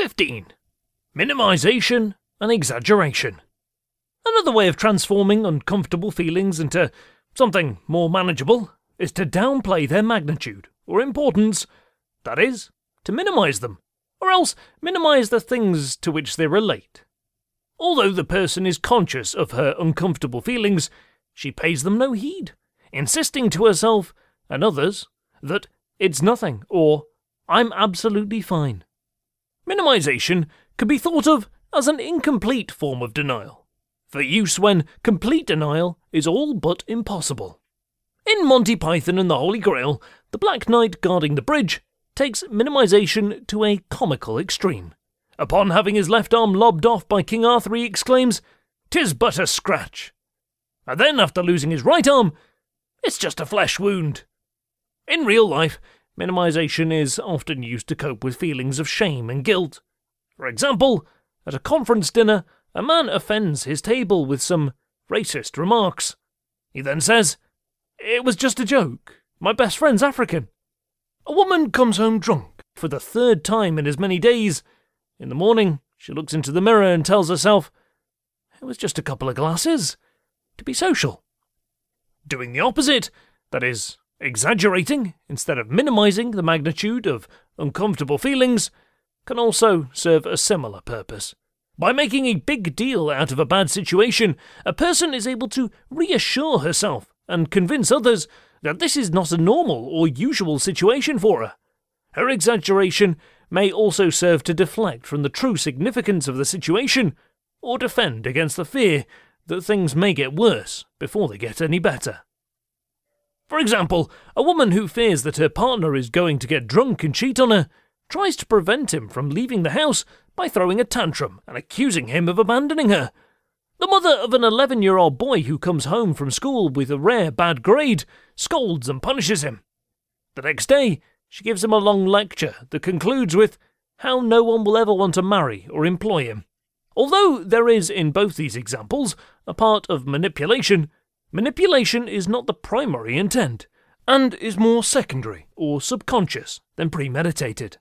15. Minimization and exaggeration. Another way of transforming uncomfortable feelings into something more manageable is to downplay their magnitude or importance, that is, to minimize them, or else minimize the things to which they relate. Although the person is conscious of her uncomfortable feelings, she pays them no heed, insisting to herself and others that it's nothing or I'm absolutely fine. Minimization can be thought of as an incomplete form of denial, for use when complete denial is all but impossible. In Monty Python and the Holy Grail, the Black Knight guarding the bridge takes minimization to a comical extreme. Upon having his left arm lobbed off by King Arthur, he exclaims, "'Tis but a scratch." And then, after losing his right arm, it's just a flesh wound. In real life, minimization is often used to cope with feelings of shame and guilt. For example, at a conference dinner, a man offends his table with some racist remarks. He then says, It was just a joke. My best friend's African. A woman comes home drunk for the third time in as many days. In the morning, she looks into the mirror and tells herself, It was just a couple of glasses. To be social. Doing the opposite, that is, exaggerating instead of minimizing the magnitude of uncomfortable feelings, can also serve a similar purpose. By making a big deal out of a bad situation, a person is able to reassure herself and convince others that this is not a normal or usual situation for her. Her exaggeration may also serve to deflect from the true significance of the situation or defend against the fear that things may get worse before they get any better. For example, a woman who fears that her partner is going to get drunk and cheat on her tries to prevent him from leaving the house by throwing a tantrum and accusing him of abandoning her. The mother of an 11 year old boy who comes home from school with a rare bad grade scolds and punishes him. The next day, she gives him a long lecture that concludes with how no one will ever want to marry or employ him. Although there is in both these examples a part of manipulation, manipulation is not the primary intent and is more secondary or subconscious than premeditated.